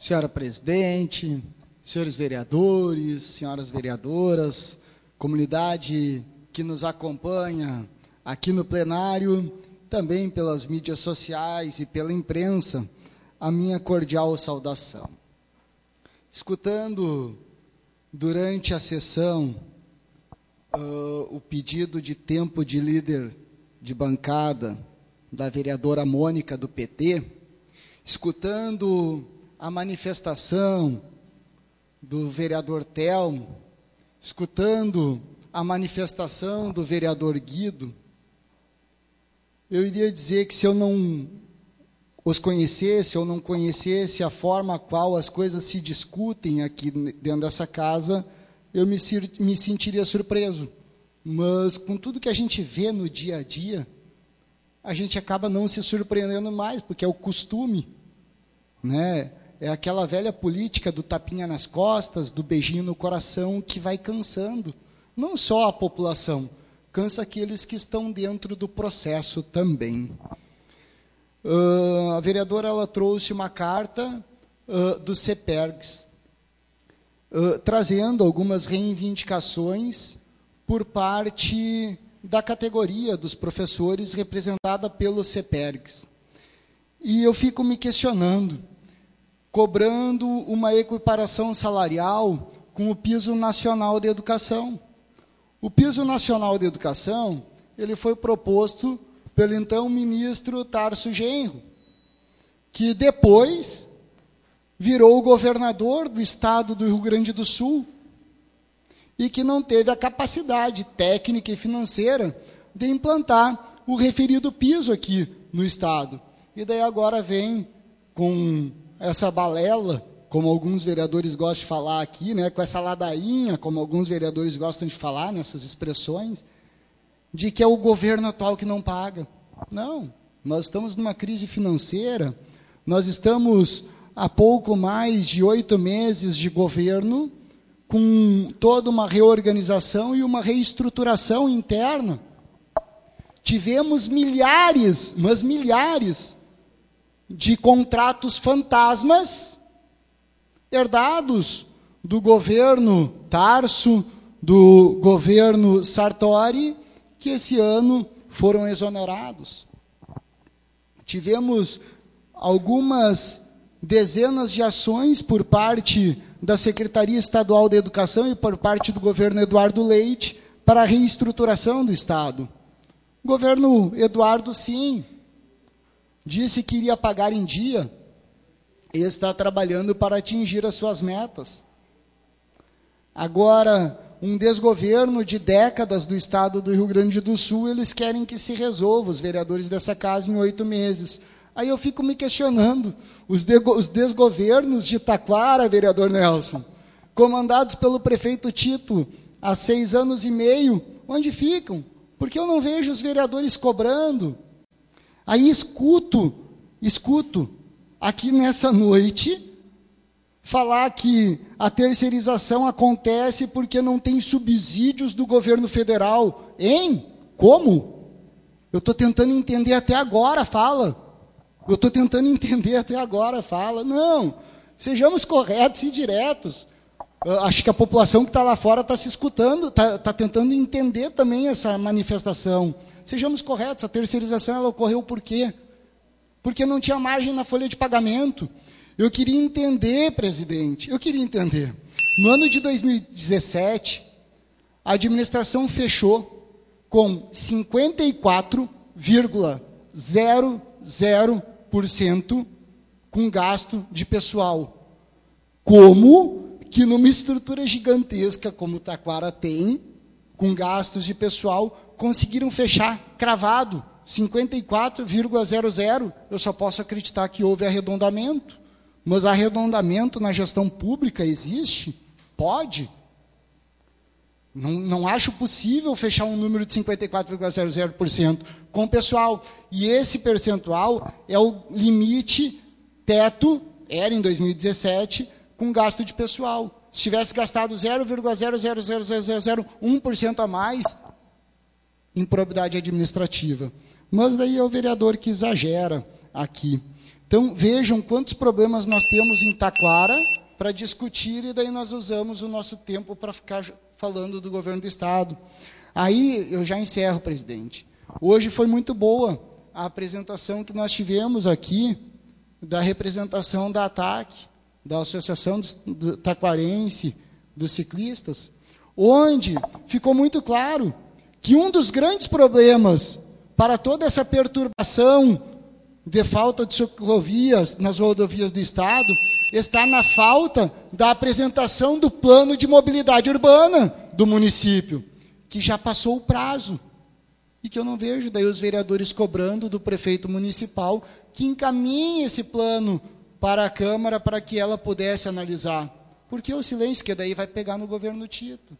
Senhora presidente, senhores vereadores, senhoras vereadoras, comunidade que nos acompanha aqui no plenário, também pelas mídias sociais e pela imprensa, a minha cordial saudação. Escutando durante a sessão uh, o pedido de tempo de líder de bancada da vereadora Mônica do PT, escutando a manifestação do vereador Telmo, escutando a manifestação do vereador Guido, eu iria dizer que se eu não os conhecesse ou não conhecesse a forma a qual as coisas se discutem aqui dentro dessa casa, eu me, me sentiria surpreso. Mas com tudo que a gente vê no dia a dia, a gente acaba não se surpreendendo mais, porque é o costume, né? É aquela velha política do tapinha nas costas, do beijinho no coração, que vai cansando. Não só a população, cansa aqueles que estão dentro do processo também. Uh, a vereadora ela trouxe uma carta uh, do CEPERGS, uh, trazendo algumas reivindicações por parte da categoria dos professores representada pelo CEPERGS. E eu fico me questionando, cobrando uma equiparação salarial com o piso nacional de educação. O piso nacional de educação, ele foi proposto pelo então ministro Tarso Genro, que depois virou o governador do estado do Rio Grande do Sul e que não teve a capacidade técnica e financeira de implantar o referido piso aqui no estado. E daí agora vem com essa balela, como alguns vereadores gostam de falar aqui, né, com essa ladainha, como alguns vereadores gostam de falar nessas expressões, de que é o governo atual que não paga. Não, nós estamos numa crise financeira, nós estamos há pouco mais de oito meses de governo, com toda uma reorganização e uma reestruturação interna. Tivemos milhares, mas milhares, de contratos fantasmas herdados do governo Tarso, do governo Sartori, que esse ano foram exonerados. Tivemos algumas dezenas de ações por parte da Secretaria Estadual de Educação e por parte do governo Eduardo Leite para a reestruturação do Estado. O governo Eduardo, sim, disse que iria pagar em dia e está trabalhando para atingir as suas metas. Agora, um desgoverno de décadas do estado do Rio Grande do Sul, eles querem que se resolva, os vereadores dessa casa, em oito meses. Aí eu fico me questionando, os, os desgovernos de Taquara, vereador Nelson, comandados pelo prefeito Tito há seis anos e meio, onde ficam? Porque eu não vejo os vereadores cobrando, Aí escuto, escuto, aqui nessa noite, falar que a terceirização acontece porque não tem subsídios do governo federal. Hein? Como? Eu estou tentando entender até agora, fala. Eu estou tentando entender até agora, fala. Não, sejamos corretos e diretos. Eu acho que a população que está lá fora está se escutando, está tá tentando entender também essa manifestação. Sejamos corretos, a terceirização ela ocorreu por quê? Porque não tinha margem na folha de pagamento. Eu queria entender, presidente, eu queria entender. No ano de 2017, a administração fechou com 54,00% com gasto de pessoal. Como que numa estrutura gigantesca como o Taquara tem, com gastos de pessoal, conseguiram fechar cravado 54,00. Eu só posso acreditar que houve arredondamento. Mas arredondamento na gestão pública existe? Pode. Não, não acho possível fechar um número de 54,00% com o pessoal. E esse percentual é o limite teto, era em 2017, com gasto de pessoal. Se tivesse gastado 0,00001% a mais, improbidade administrativa. Mas daí é o vereador que exagera aqui. Então, vejam quantos problemas nós temos em Taquara para discutir e daí nós usamos o nosso tempo para ficar falando do governo do Estado. Aí, eu já encerro, presidente. Hoje foi muito boa a apresentação que nós tivemos aqui da representação da ATAC, da Associação do Taquarense dos Ciclistas, onde ficou muito claro que um dos grandes problemas para toda essa perturbação de falta de ciclovias nas rodovias do Estado está na falta da apresentação do plano de mobilidade urbana do município, que já passou o prazo. E que eu não vejo daí os vereadores cobrando do prefeito municipal que encaminhe esse plano para a Câmara para que ela pudesse analisar. Porque o silêncio que daí vai pegar no governo Tito.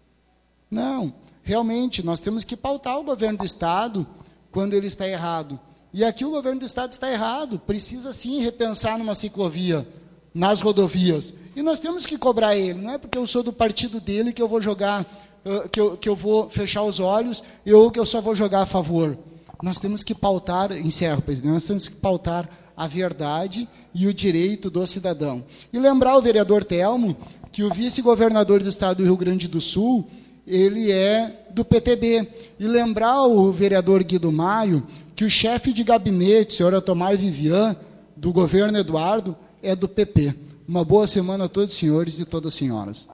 Não, realmente nós temos que pautar o governo do Estado quando ele está errado. E aqui o governo do estado está errado, precisa sim repensar numa ciclovia, nas rodovias. E nós temos que cobrar ele, não é porque eu sou do partido dele que eu vou jogar, que eu, que eu vou fechar os olhos ou que eu só vou jogar a favor. Nós temos que pautar, encerro, presidente, nós temos que pautar a verdade e o direito do cidadão. E lembrar o vereador Telmo que o vice-governador do estado do Rio Grande do Sul, ele é do PTB. E lembrar o vereador Guido Mário que o chefe de gabinete, senhor Otomar Vivian, do governo Eduardo, é do PP. Uma boa semana a todos os senhores e todas as senhoras.